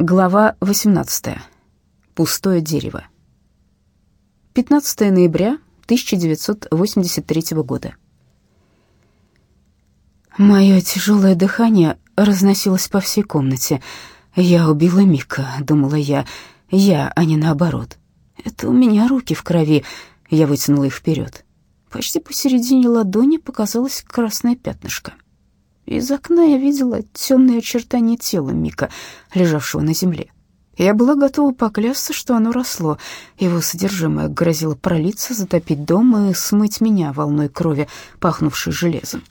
Глава 18. Пустое дерево. 15 ноября 1983 года. Мое тяжелое дыхание разносилось по всей комнате. «Я убила Мика», — думала я. «Я, а не наоборот. Это у меня руки в крови». Я вытянула их вперед. Почти посередине ладони показалось красное пятнышко. Из окна я видела темные очертания тела Мика, лежавшего на земле. Я была готова поклясться, что оно росло. Его содержимое грозило пролиться, затопить дом и смыть меня волной крови, пахнувшей железом.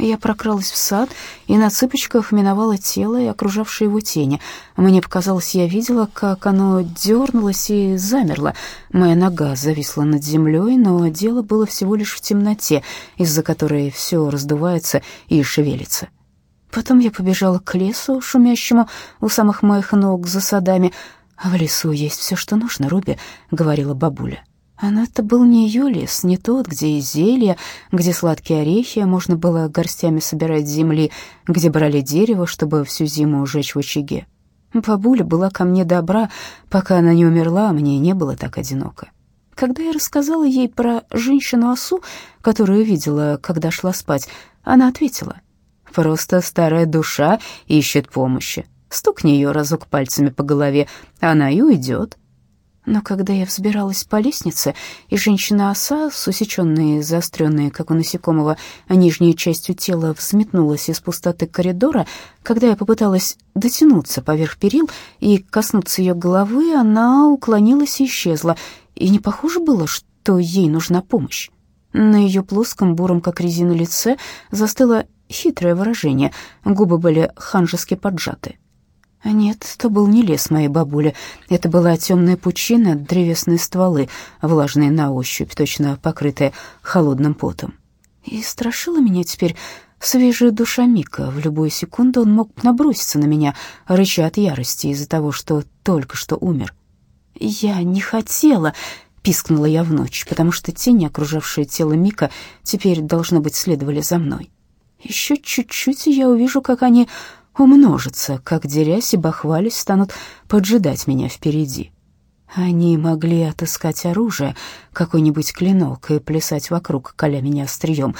Я прокралась в сад и на цыпочках миновала тело и окружавшие его тени. Мне показалось, я видела, как оно дернулось и замерло. Моя нога зависла над землей, но дело было всего лишь в темноте, из-за которой все раздувается и шевелится. Потом я побежала к лесу, шумящему у самых моих ног за садами. «В лесу есть все, что нужно, Руби», — говорила бабуля. Но это был не лес, не тот, где и зелья, где сладкие орехи можно было горстями собирать земли, где брали дерево, чтобы всю зиму ужечь в очаге. Бабуля была ко мне добра, пока она не умерла, мне не было так одиноко. Когда я рассказала ей про женщину-осу, которую видела, когда шла спать, она ответила, «Просто старая душа ищет помощи. Стукни ее разок пальцами по голове, она и уйдет». Но когда я взбиралась по лестнице, и женщина-оса, с усеченной, заостренной, как у насекомого, нижней частью тела взметнулась из пустоты коридора, когда я попыталась дотянуться поверх перил и коснуться ее головы, она уклонилась и исчезла, и не похоже было, что ей нужна помощь. На ее плоском, буром, как резина, лице застыло хитрое выражение, губы были ханжески поджаты. А нет, это был не лес моей бабули. Это была темная пучина, древесные стволы, влажные на ощупь, точно покрытые холодным потом. И страшила меня теперь свежая душа Мика. В любую секунду он мог наброситься на меня, рыча от ярости из-за того, что только что умер. «Я не хотела», — пискнула я в ночь, потому что тени, окружавшие тело Мика, теперь, должно быть, следовали за мной. Еще чуть-чуть, и я увижу, как они умножатся, как дерясь и бахвались станут поджидать меня впереди. Они могли отыскать оружие, какой-нибудь клинок, и плясать вокруг, коля меня острием.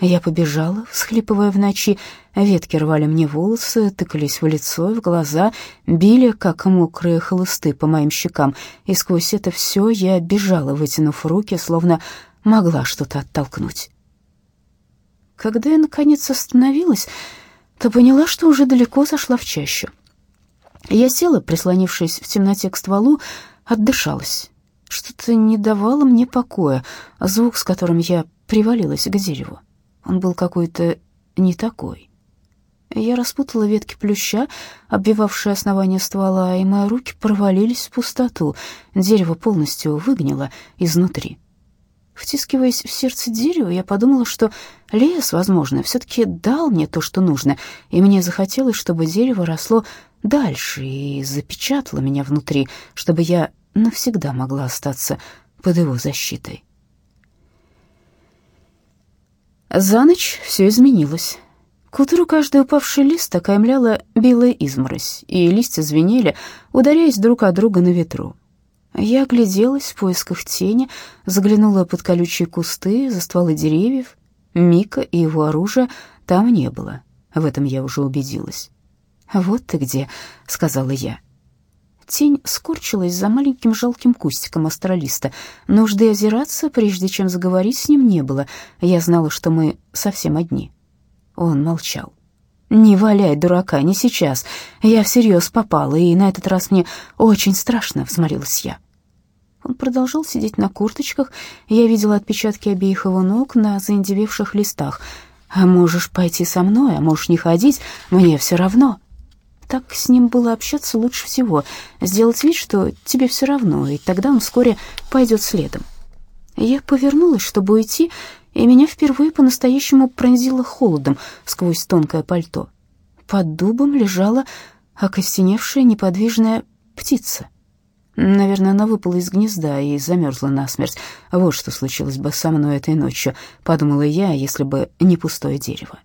Я побежала, всхлипывая в ночи, ветки рвали мне волосы, тыкались в лицо и в глаза, били, как мокрые хлысты по моим щекам, и сквозь это все я бежала, вытянув руки, словно могла что-то оттолкнуть. Когда я, наконец, остановилась, то поняла, что уже далеко зашла в чащу. Я села, прислонившись в темноте к стволу, отдышалась. Что-то не давало мне покоя, звук, с которым я привалилась к дереву. Он был какой-то не такой. Я распутала ветки плюща, обвивавшие основание ствола, и мои руки провалились в пустоту. Дерево полностью выгнило изнутри. Втискиваясь в сердце дерева, я подумала, что лес, возможно, все-таки дал мне то, что нужно, и мне захотелось, чтобы дерево росло дальше и запечатало меня внутри, чтобы я навсегда могла остаться под его защитой. За ночь все изменилось. К утру каждый упавший лист окаймляла белая изморозь, и листья звенели, ударяясь друг от друга на ветру. Я огляделась в поисках тени, заглянула под колючие кусты, за стволы деревьев. Мика и его оружия там не было, в этом я уже убедилась. «Вот ты где», — сказала я. Тень скорчилась за маленьким жалким кустиком астролиста. Нужды озираться, прежде чем заговорить с ним, не было. Я знала, что мы совсем одни. Он молчал. «Не валяй, дурака, не сейчас. Я всерьез попала, и на этот раз мне очень страшно», — взмолилась я. Он продолжал сидеть на курточках, я видела отпечатки обеих его ног на заиндевевших листах. «А можешь пойти со мной, а можешь не ходить, мне все равно». Так с ним было общаться лучше всего, сделать вид, что тебе все равно, и тогда он вскоре пойдет следом. Я повернулась, чтобы уйти, и меня впервые по-настоящему пронзило холодом сквозь тонкое пальто. Под дубом лежала окостеневшая неподвижная птица. Наверное, она выпала из гнезда и замерзла насмерть. Вот что случилось бы со мной этой ночью, подумала я, если бы не пустое дерево.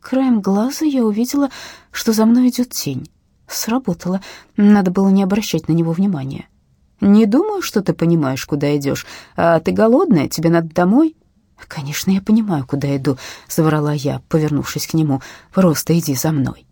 Краем глаза я увидела, что за мной идет тень. Сработало. Надо было не обращать на него внимания. «Не думаю, что ты понимаешь, куда идешь. А ты голодная? Тебе надо домой?» «Конечно, я понимаю, куда иду», — соврала я, повернувшись к нему. «Просто иди за мной».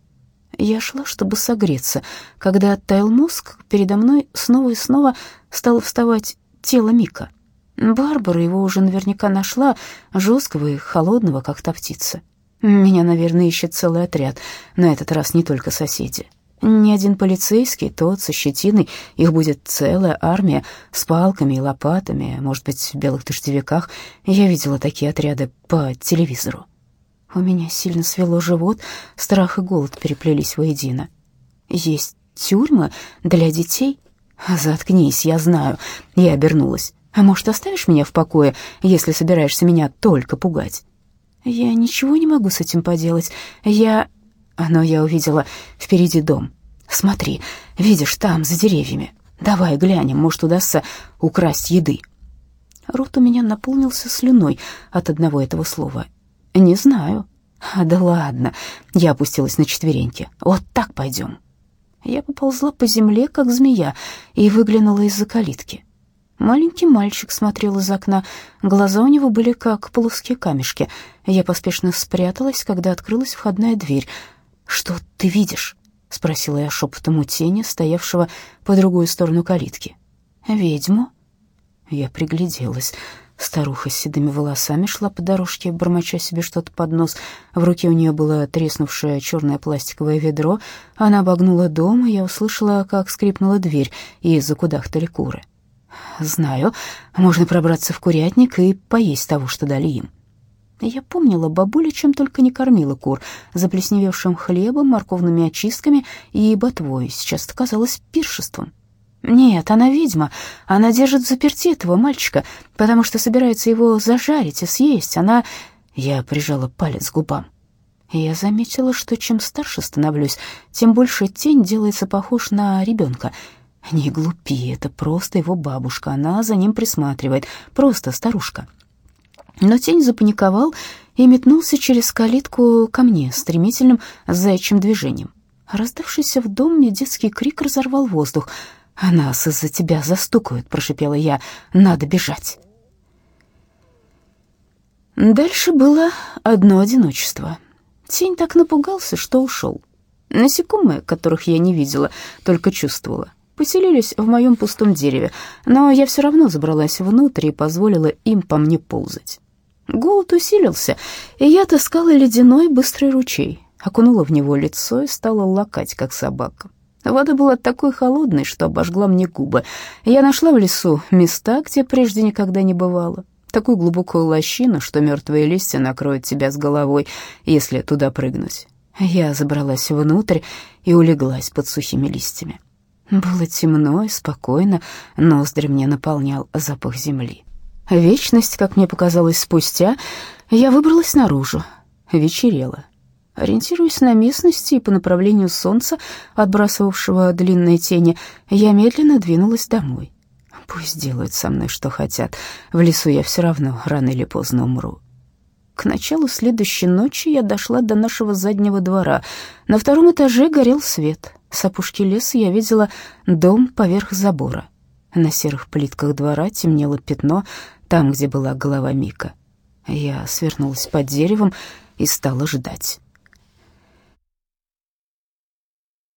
Я шла, чтобы согреться. Когда оттаял мозг, передо мной снова и снова стало вставать тело Мика. Барбара его уже наверняка нашла, жесткого и холодного, как та птица. Меня, наверное, ищет целый отряд, на этот раз не только соседи. Ни один полицейский, тот со щетиной, их будет целая армия с палками и лопатами, может быть, в белых дождевиках. Я видела такие отряды по телевизору. У меня сильно свело живот, страх и голод переплелись воедино. Есть тюрьмы для детей? Заткнись, я знаю. Я обернулась. А может, оставишь меня в покое, если собираешься меня только пугать? Я ничего не могу с этим поделать. Я... Но я увидела впереди дом. Смотри, видишь, там, за деревьями. Давай глянем, может, удастся украсть еды. Рот у меня наполнился слюной от одного этого слова, «Не знаю». А, «Да ладно». Я опустилась на четвереньки. «Вот так пойдем». Я поползла по земле, как змея, и выглянула из-за калитки. Маленький мальчик смотрел из окна. Глаза у него были как плоские камешки. Я поспешно спряталась, когда открылась входная дверь. «Что ты видишь?» — спросила я шепотом у тени, стоявшего по другую сторону калитки. «Ведьму?» Я пригляделась. Старуха с седыми волосами шла по дорожке, бормоча себе что-то под нос. В руке у нее было треснувшее черное пластиковое ведро. Она обогнула дом, и я услышала, как скрипнула дверь, и закудахтали куры. «Знаю, можно пробраться в курятник и поесть того, что дали им». Я помнила, бабуля чем только не кормила кур, заплесневевшим хлебом, морковными очистками и ботвой. Сейчас это казалось пиршеством. Нет, она ведьма. Она держит в заперти этого мальчика, потому что собирается его зажарить и съесть. Она... Я прижала палец к губам. И я заметила, что чем старше становлюсь, тем больше тень делается похож на ребенка. Не глупи, это просто его бабушка, она за ним присматривает, просто старушка. Но тень запаниковал и метнулся через калитку ко мне стремительным заячьим движением. Раздавшийся в доме детский крик разорвал воздух — «А нас из-за тебя застукают», — прошипела я. «Надо бежать». Дальше было одно одиночество. Тень так напугался, что ушел. Насекомые, которых я не видела, только чувствовала, поселились в моем пустом дереве, но я все равно забралась внутрь и позволила им по мне ползать. Голод усилился, и я таскала ледяной быстрый ручей, окунула в него лицо и стала лакать, как собака. Вода была такой холодной, что обожгла мне губы. Я нашла в лесу места, где прежде никогда не бывало. Такую глубокую лощину, что мертвые листья накроют тебя с головой, если туда прыгнуть. Я забралась внутрь и улеглась под сухими листьями. Было темно и спокойно, ноздри мне наполнял запах земли. Вечность, как мне показалось спустя, я выбралась наружу. Вечерело. Ориентируясь на местности и по направлению солнца, отбрасывавшего длинные тени, я медленно двинулась домой. Пусть делают со мной, что хотят. В лесу я все равно рано или поздно умру. К началу следующей ночи я дошла до нашего заднего двора. На втором этаже горел свет. С опушки леса я видела дом поверх забора. На серых плитках двора темнело пятно, там, где была голова Мика. Я свернулась под деревом и стала ждать.